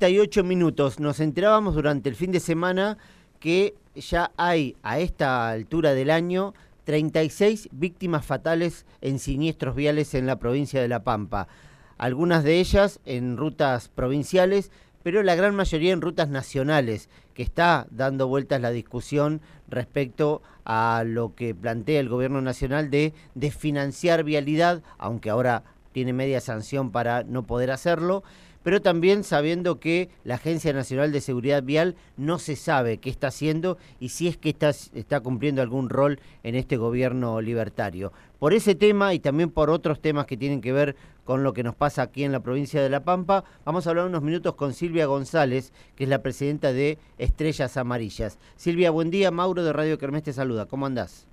38 minutos. Nos enterábamos durante el fin de semana que ya hay a esta altura del año 36 víctimas fatales en siniestros viales en la provincia de La Pampa. Algunas de ellas en rutas provinciales, pero la gran mayoría en rutas nacionales, que está dando vueltas la discusión respecto a lo que plantea el gobierno nacional de desfinanciar vialidad, aunque ahora tiene media sanción para no poder hacerlo pero también sabiendo que la Agencia Nacional de Seguridad Vial no se sabe qué está haciendo y si es que está, está cumpliendo algún rol en este gobierno libertario. Por ese tema y también por otros temas que tienen que ver con lo que nos pasa aquí en la provincia de La Pampa, vamos a hablar unos minutos con Silvia González, que es la presidenta de Estrellas Amarillas. Silvia, buen día. Mauro de Radio Kermés te saluda. ¿Cómo andás?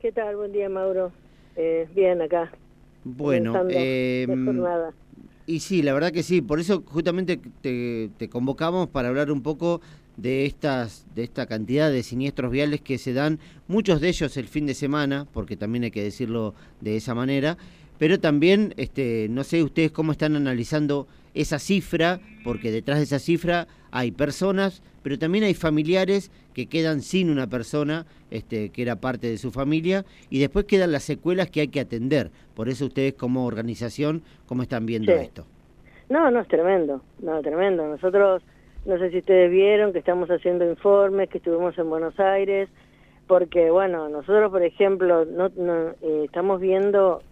¿Qué tal? Buen día, Mauro. Eh, bien, acá. Bueno, eh, y sí, la verdad que sí, por eso justamente te, convocamos para hablar un poco de estas de esta cantidad de siniestros viales que se dan, muchos de ellos el fin de semana, porque también hay que decirlo de esa manera, pero también este no sé ustedes cómo están analizando esa cifra, porque detrás de esa cifra hay personas, pero también hay familiares que quedan sin una persona este, que era parte de su familia y después quedan las secuelas que hay que atender. Por eso ustedes como organización, ¿cómo están viendo esto? No, no, es tremendo, no, tremendo. Nosotros, no sé si ustedes vieron que estamos haciendo informes, que estuvimos en Buenos Aires, porque, bueno, nosotros, por ejemplo, no, eh, estamos viendo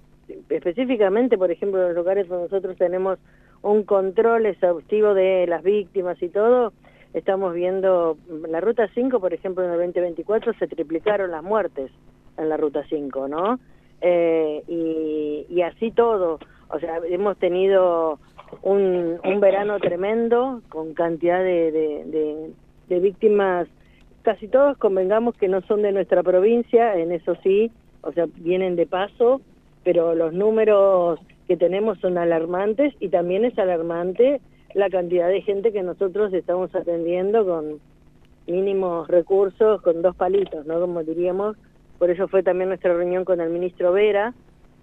específicamente, por ejemplo, en los lugares donde nosotros tenemos un control exhaustivo de las víctimas y todo, estamos viendo, la Ruta 5, por ejemplo, en el 2024 se triplicaron las muertes en la Ruta 5, ¿no? Eh, y, así todo, o sea, hemos tenido un, un verano tremendo con cantidad de, de, de víctimas, casi todos convengamos que no son de nuestra provincia, en eso sí, o sea, vienen de paso, pero los números que tenemos son alarmantes y también es alarmante la cantidad de gente que nosotros estamos atendiendo con mínimos recursos, con dos palitos, ¿no? Como diríamos, por eso fue también nuestra reunión con el ministro Vera,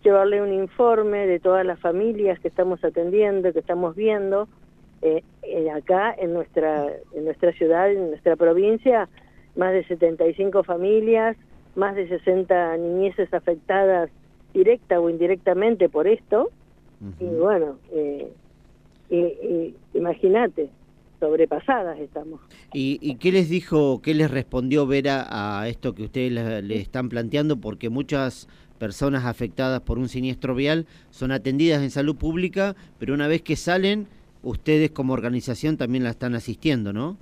llevarle un informe de todas las familias que estamos atendiendo, que estamos viendo, eh, eh, acá en nuestra, en nuestra ciudad, en nuestra provincia, más de 75 familias, más de 60 niñeces afectadas directa o indirectamente por esto. Y bueno, eh, imagínate, sobrepasadas estamos. ¿Y, qué les dijo, qué les respondió Vera a esto que ustedes le, están planteando? Porque muchas personas afectadas por un siniestro vial son atendidas en salud pública, pero una vez que salen, ustedes como organización también la están asistiendo, ¿no?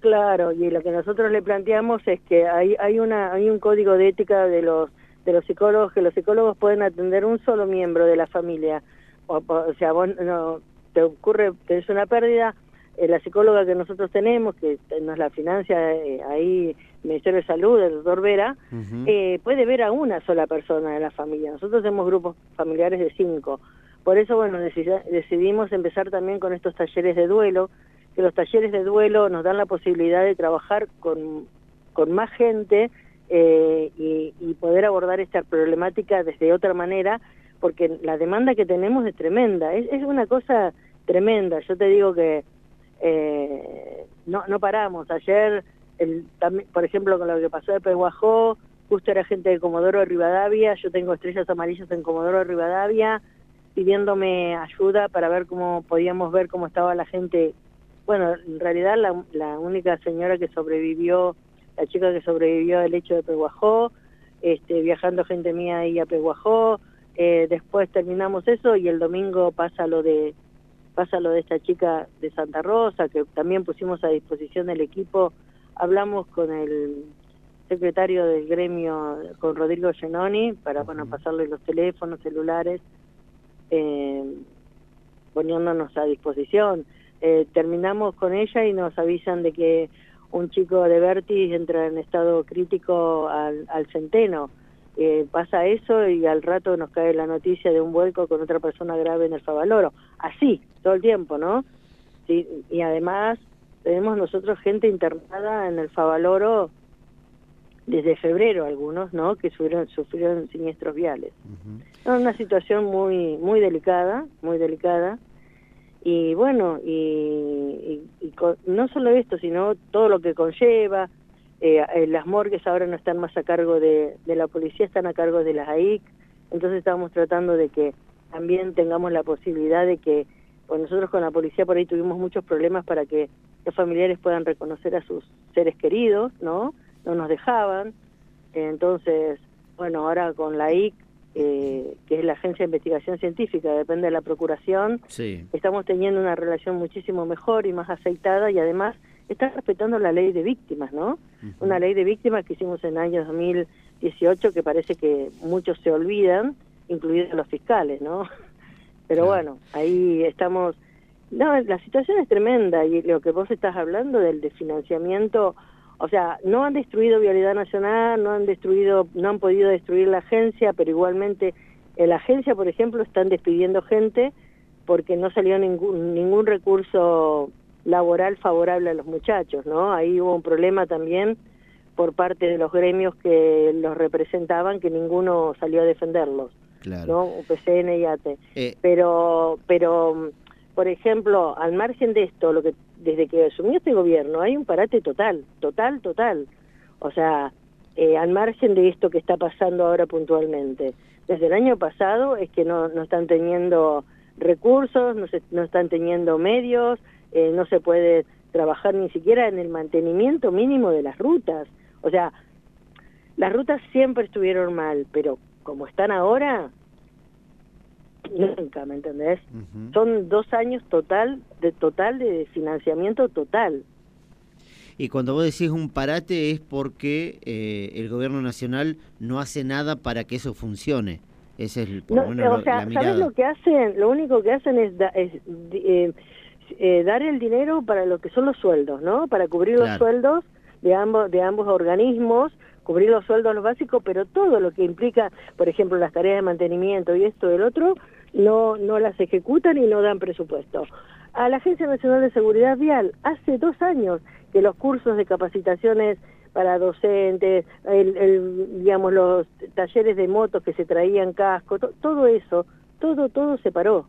Claro, y lo que nosotros le planteamos es que hay, hay, una, hay un código de ética de los de los psicólogos que los psicólogos pueden atender un solo miembro de la familia. O, o sea, vos no, te ocurre, es una pérdida, eh, la psicóloga que nosotros tenemos, que nos la financia eh, ahí el Ministerio de Salud, el doctor Vera, eh, puede ver a una sola persona de la familia. Nosotros tenemos grupos familiares de cinco. Por eso, bueno, decidimos empezar también con estos talleres de duelo, que los talleres de duelo nos dan la posibilidad de trabajar con, con más gente eh, y, poder abordar esta problemática desde otra manera, porque la demanda que tenemos es tremenda, es, es una cosa tremenda. Yo te digo que eh, no, no paramos. Ayer, el, por ejemplo, con lo que pasó de Peguajó, justo era gente de Comodoro de Rivadavia, yo tengo estrellas amarillas en Comodoro de Rivadavia, pidiéndome ayuda para ver cómo podíamos ver cómo estaba la gente. Bueno, en realidad la, la única señora que sobrevivió la chica que sobrevivió al hecho de Peguajó, este, viajando gente mía ahí a Peguajó, eh, después terminamos eso y el domingo pasa lo de pasa lo de esta chica de Santa Rosa que también pusimos a disposición del equipo. Hablamos con el secretario del gremio con Rodrigo Genoni para bueno pasarle los teléfonos celulares eh, poniéndonos a disposición. Eh, terminamos con ella y nos avisan de que un chico de Vertis entra en estado crítico al, centeno. Eh, pasa eso y al rato nos cae la noticia de un vuelco con otra persona grave en el Favaloro. Así, todo el tiempo, ¿no? Sí, y además tenemos nosotros gente internada en el Favaloro desde febrero algunos, ¿no? Que sufrieron, sufrieron siniestros viales. Es una situación muy muy delicada, muy delicada y bueno, y, no solo esto, sino todo lo que conlleva, eh, eh, las morgues ahora no están más a cargo de, la policía, están a cargo de las AIC, entonces estamos tratando de que también tengamos la posibilidad de que, pues nosotros con la policía por ahí tuvimos muchos problemas para que los familiares puedan reconocer a sus seres queridos, ¿no? No nos dejaban, entonces, bueno, ahora con la AIC eh, que es la Agencia de Investigación Científica, depende de la Procuración, estamos teniendo una relación muchísimo mejor y más aceitada y además está respetando la ley de víctimas, ¿no? Una ley de víctimas que hicimos en el año 2018 que parece que muchos se olvidan, incluidos los fiscales, ¿no? Pero bueno, ahí estamos... No, la situación es tremenda y lo que vos estás hablando del desfinanciamiento o sea, no han destruido Vialidad Nacional, no han destruido, no han podido destruir la agencia, pero igualmente en la agencia, por ejemplo, están despidiendo gente porque no salió ningún, ningún recurso laboral favorable a los muchachos, ¿no? Ahí hubo un problema también por parte de los gremios que los representaban, que ninguno salió a defenderlos, claro. ¿no? UPCN y ATE. Eh. Pero, pero, por ejemplo, al margen de esto, lo que desde que asumió este gobierno hay un parate total, total, total. O sea, eh, al margen de esto que está pasando ahora puntualmente. Desde el año pasado es que no, no están teniendo recursos, no, se, no están teniendo medios, eh, no se puede trabajar ni siquiera en el mantenimiento mínimo de las rutas. O sea, las rutas siempre estuvieron mal, pero como están ahora, nunca, ¿me entendés? Son dos años total de total de financiamiento total. Y cuando vos decís un parate es porque eh, el gobierno nacional no hace nada para que eso funcione. Ese es el, por o sea, ¿sabes lo que hacen? Lo único que hacen es, eh, eh, dar el dinero para lo que son los sueldos, ¿no? Para cubrir los sueldos de ambos de ambos organismos cubrir los sueldos los básicos, pero todo lo que implica, por ejemplo, las tareas de mantenimiento y esto del otro, no, no las ejecutan y no dan presupuesto. A la Agencia Nacional de Seguridad Vial, hace dos años que los cursos de capacitaciones para docentes, el, digamos, los talleres de motos que se traían casco, todo eso, todo, todo se paró.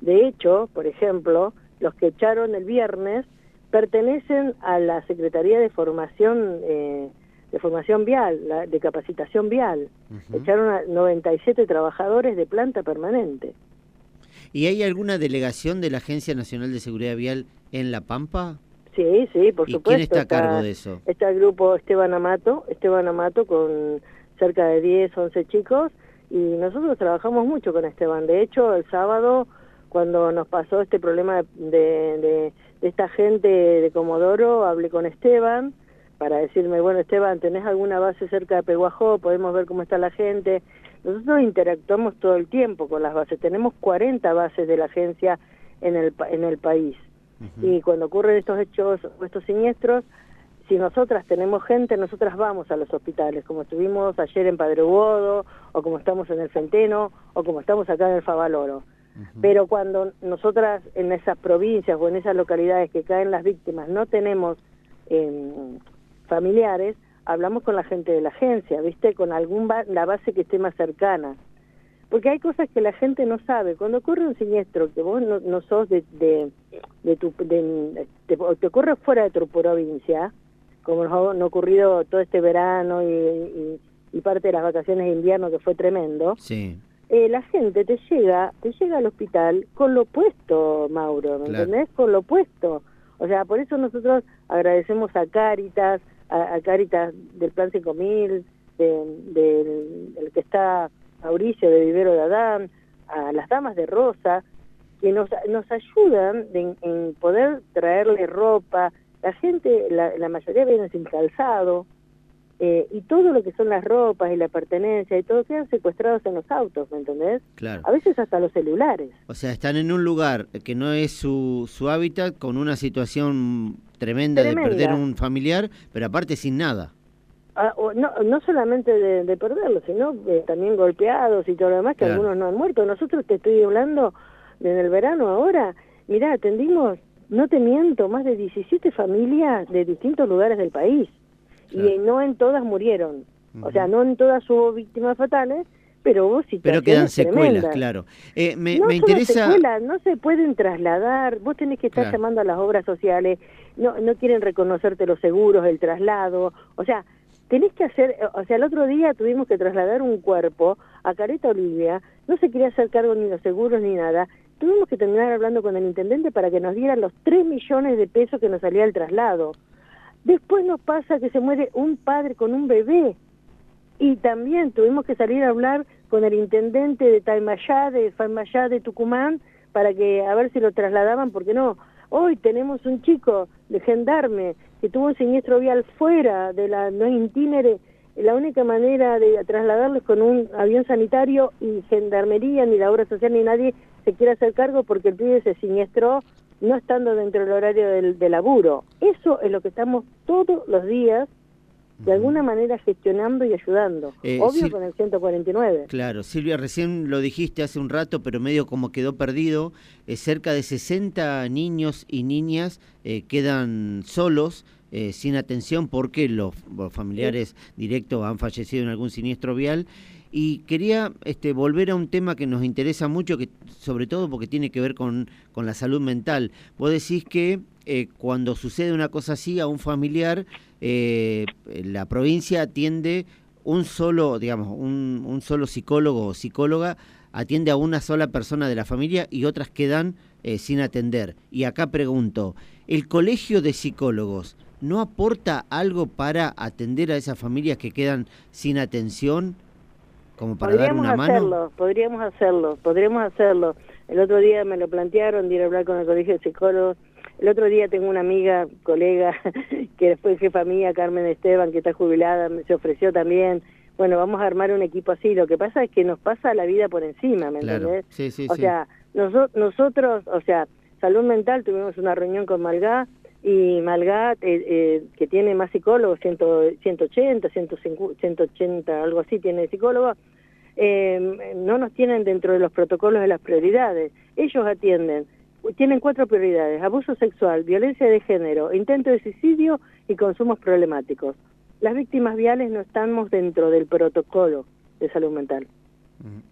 De hecho, por ejemplo, los que echaron el viernes pertenecen a la Secretaría de Formación eh, de formación vial, de capacitación vial. Echaron a 97 trabajadores de planta permanente. ¿Y hay alguna delegación de la Agencia Nacional de Seguridad Vial en La Pampa? Sí, sí, por supuesto. ¿Quién está a cargo de eso? Está el grupo Esteban Amato, Esteban Amato con cerca de 10, 11 chicos y nosotros trabajamos mucho con Esteban. De hecho, el sábado cuando nos pasó este problema de, de esta gente de Comodoro, hablé con Esteban, para decirme, bueno, Esteban, ¿tenés alguna base cerca de Peguajó? Podemos ver cómo está la gente. Nosotros interactuamos todo el tiempo con las bases. Tenemos 40 bases de la agencia en el, en el país. Y cuando ocurren estos hechos, estos siniestros, si nosotras tenemos gente, nosotras vamos a los hospitales, como estuvimos ayer en Padre Hugodo, o como estamos en el Centeno, o como estamos acá en el Favaloro. Pero cuando nosotras en esas provincias o en esas localidades que caen las víctimas no tenemos eh, familiares, hablamos con la gente de la agencia, ¿viste? Con algún la base que esté más cercana. Porque hay cosas que la gente no sabe. Cuando ocurre un siniestro que vos no, sos de, de, tu... De, te, ocurre fuera de tu provincia, como nos ha, ocurrido todo este verano y, y, parte de las vacaciones de invierno que fue tremendo, sí. Eh, la gente te llega, te llega al hospital con lo opuesto, Mauro, ¿me entendés? Con lo opuesto. O sea, por eso nosotros agradecemos a Cáritas, a, Caritas del Plan 5000, del de, que está Mauricio de Vivero de Adán, a las damas de Rosa, que nos, nos ayudan en poder traerle ropa. La gente, la, la mayoría viene sin calzado, eh, y todo lo que son las ropas y la pertenencia y todo quedan secuestrados en los autos, ¿me entendés? Claro. A veces hasta los celulares. O sea, están en un lugar que no es su, su hábitat, con una situación tremenda, de perder un familiar, pero aparte sin nada. Ah, no, no solamente de, perderlo, sino eh, también golpeados y todo lo demás, que algunos no han muerto. Nosotros te estoy hablando en el verano ahora, mirá, atendimos, no te miento, más de 17 familias de distintos lugares del país y no en todas murieron. O sea, no en todas hubo víctimas fatales, pero vos Pero quedan secuelas, claro. Eh, me, no me interesa... Secuelas, no se pueden trasladar, vos tenés que estar llamando a las obras sociales, no, no quieren reconocerte los seguros, el traslado, o sea, tenés que hacer, o sea, el otro día tuvimos que trasladar un cuerpo a Careta Olivia, no se quería hacer cargo ni los seguros ni nada, tuvimos que terminar hablando con el intendente para que nos dieran los 3 millones de pesos que nos salía el traslado. Después nos pasa que se muere un padre con un bebé, y también tuvimos que salir a hablar con el intendente de Taimayá, de Falmayá, de Tucumán, para que a ver si lo trasladaban, porque no, hoy tenemos un chico de gendarme que tuvo un siniestro vial fuera de la no intinere, la única manera de trasladarlo es con un avión sanitario y gendarmería, ni la obra social, ni nadie se quiere hacer cargo porque el pibe se siniestró no estando dentro del horario del, del laburo. Eso es lo que estamos todos los días de alguna manera gestionando y ayudando. Eh, Obvio con el 149. Claro, Silvia, recién lo dijiste hace un rato, pero medio como quedó perdido, eh, cerca de 60 niños y niñas eh, quedan solos, sin atención, porque los, familiares directos han fallecido en algún siniestro vial. Y quería este, volver a un tema que nos interesa mucho, que sobre todo porque tiene que ver con, la salud mental. Vos decís que cuando sucede una cosa así a un familiar, eh, la provincia atiende un solo, digamos, un, solo psicólogo o psicóloga atiende a una sola persona de la familia y otras quedan eh, sin atender. Y acá pregunto, ¿el colegio de psicólogos no aporta algo para atender a esas familias que quedan sin atención? Como para dar una hacerlo, mano. Podríamos hacerlo, podríamos hacerlo. El otro día me lo plantearon de ir a hablar con el colegio de psicólogos el otro día tengo una amiga, colega, que fue jefa mía, Carmen Esteban, que está jubilada, se ofreció también. Bueno, vamos a armar un equipo así. Lo que pasa es que nos pasa la vida por encima, ¿me entendés? Sí, sí, o sea, nosotros, o sea, salud mental, tuvimos una reunión con Malgá y Malgá, eh, eh, que tiene más psicólogos, 180, 150, 180, algo así, tiene psicólogos, eh, no nos tienen dentro de los protocolos de las prioridades. Ellos atienden tienen cuatro prioridades, abuso sexual, violencia de género, intento de suicidio y consumos problemáticos. Las víctimas viales no estamos dentro del protocolo de salud mental.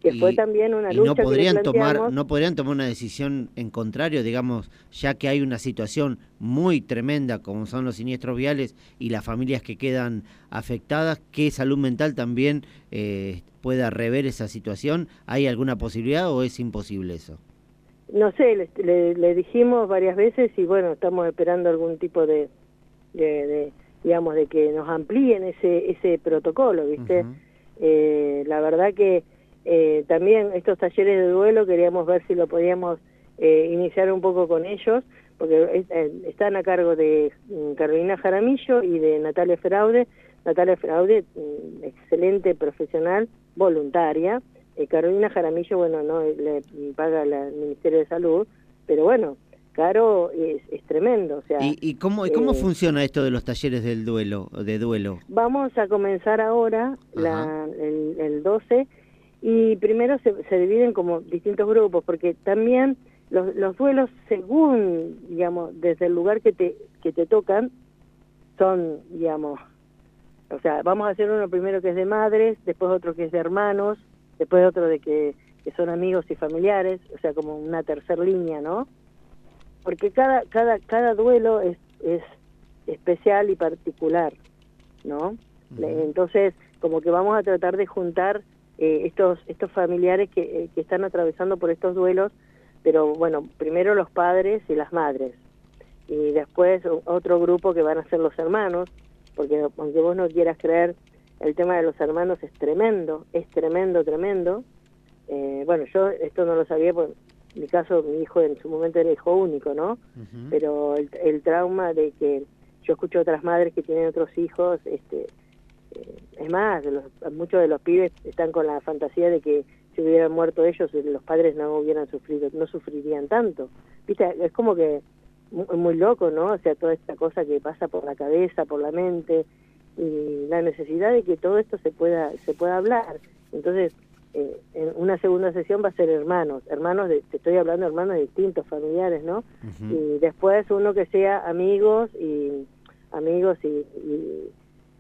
Que fue también una lucha no podrían tomar no podrían tomar una decisión en contrario digamos ya que hay una situación muy tremenda como son los siniestros viales y las familias que quedan afectadas que salud mental también eh, pueda rever esa situación hay alguna posibilidad o es imposible eso no sé, le, dijimos varias veces y bueno, estamos esperando algún tipo de, de, digamos, de que nos amplíen ese, ese protocolo, ¿viste? eh, la verdad que eh, también estos talleres de duelo queríamos ver si lo podíamos eh, iniciar un poco con ellos, porque eh, están a cargo de mm, Carolina Jaramillo y de Natalia Fraude. Natalia Fraude, mm, excelente profesional, voluntaria, eh, Carolina Jaramillo, bueno, no le paga el Ministerio de Salud, pero bueno, Caro es, tremendo. O sea, ¿Y, cómo, cómo eh, funciona esto de los talleres del duelo, de duelo? Vamos a comenzar ahora la, el, 12 y primero se, se, dividen como distintos grupos, porque también los, los duelos, según, digamos, desde el lugar que te, que te tocan, son, digamos, o sea, vamos a hacer uno primero que es de madres, después otro que es de hermanos, después otro de que, son amigos y familiares, o sea, como una tercera línea, ¿no? Porque cada, cada, cada duelo es, es especial y particular, ¿no? Entonces, como que vamos a tratar de juntar eh, estos, estos familiares que, eh, que están atravesando por estos duelos, pero bueno, primero los padres y las madres, y después otro grupo que van a ser los hermanos, porque aunque vos no quieras creer, el tema de los hermanos es tremendo, es tremendo, tremendo. Eh, bueno, yo esto no lo sabía, porque en mi caso mi hijo en su momento era hijo único, ¿no? Pero el, trauma de que yo escucho otras madres que tienen otros hijos, este, eh, es más, muchos de los pibes están con la fantasía de que si hubieran muerto ellos, los padres no hubieran sufrido, no sufrirían tanto. Viste, es como que muy, muy loco, ¿no? O sea, toda esta cosa que pasa por la cabeza, por la mente, y la necesidad de que todo esto se pueda se pueda hablar entonces eh, en una segunda sesión va a ser hermanos hermanos de, te estoy hablando de hermanos distintos familiares no y después uno que sea amigos y amigos y,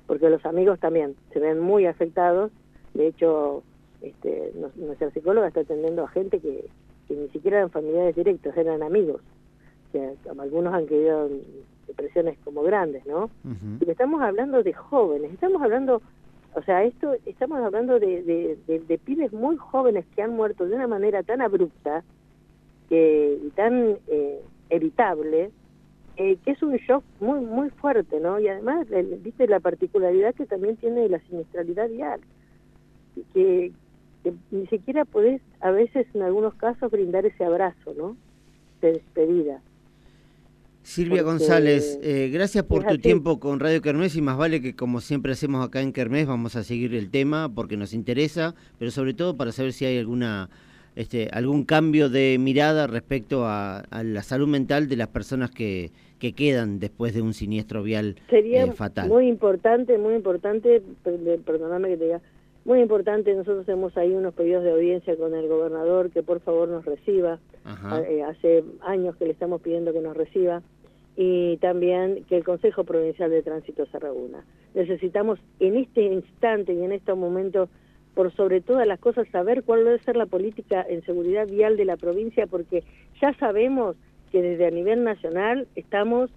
porque los amigos también se ven muy afectados de hecho este, nuestra psicóloga está atendiendo a gente que, ni siquiera eran familiares directos, eran amigos. Sea, algunos han querido depresiones como grandes, ¿no? Y estamos hablando de jóvenes, estamos hablando, o sea, esto estamos hablando de, de, pibes muy jóvenes que han muerto de una manera tan abrupta y tan eh, evitable, eh, que es un shock muy muy fuerte, ¿no? Y además, viste la particularidad que también tiene la siniestralidad vial, que, que ni siquiera podés a veces en algunos casos brindar ese abrazo, ¿no? De despedida. Silvia González, eh, gracias por tu tiempo con Radio Kermés y más vale que como siempre hacemos acá en Kermés vamos a seguir el tema porque nos interesa, pero sobre todo para saber si hay alguna este, algún cambio de mirada respecto a, la salud mental de las personas que, que quedan después de un siniestro vial Sería eh, fatal. Muy importante, muy importante, perdóname que te diga, muy importante, nosotros hacemos ahí unos pedidos de audiencia con el gobernador que por favor nos reciba. Eh, hace años que le estamos pidiendo que nos reciba y también que el Consejo Provincial de Tránsito se reúna. Necesitamos en este instante y en este momento, por sobre todas las cosas, saber cuál debe ser la política en seguridad vial de la provincia, porque ya sabemos que desde a nivel nacional estamos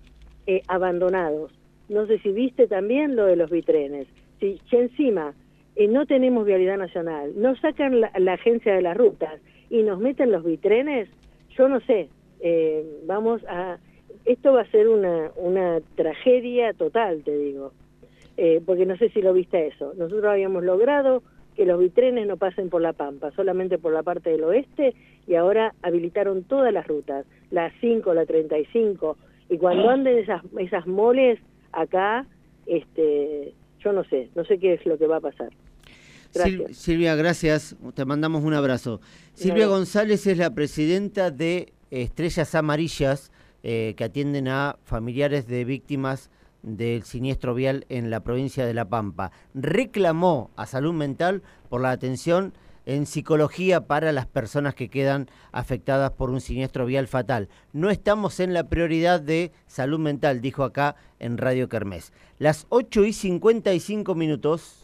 eh, abandonados. No sé si viste también lo de los bitrenes. Si, si encima eh, no tenemos vialidad nacional, nos sacan la, agencia de las rutas y nos meten los bitrenes, yo no sé, eh, vamos a... Esto va a ser una, una tragedia total, te digo, eh, porque no sé si lo viste eso. Nosotros habíamos logrado que los bitrenes no pasen por la Pampa, solamente por la parte del oeste, y ahora habilitaron todas las rutas, la 5, la 35, y cuando anden esas, esas moles acá, este, yo no sé, no sé qué es lo que va a pasar. Silvia, gracias. Te mandamos un abrazo. Silvia González es la presidenta de Estrellas Amarillas eh, que atienden a familiares de víctimas del siniestro vial en la provincia de La Pampa. Reclamó a salud mental por la atención en psicología para las personas que quedan afectadas por un siniestro vial fatal. No estamos en la prioridad de salud mental, dijo acá en Radio Kermés. Las 8 y 55 minutos.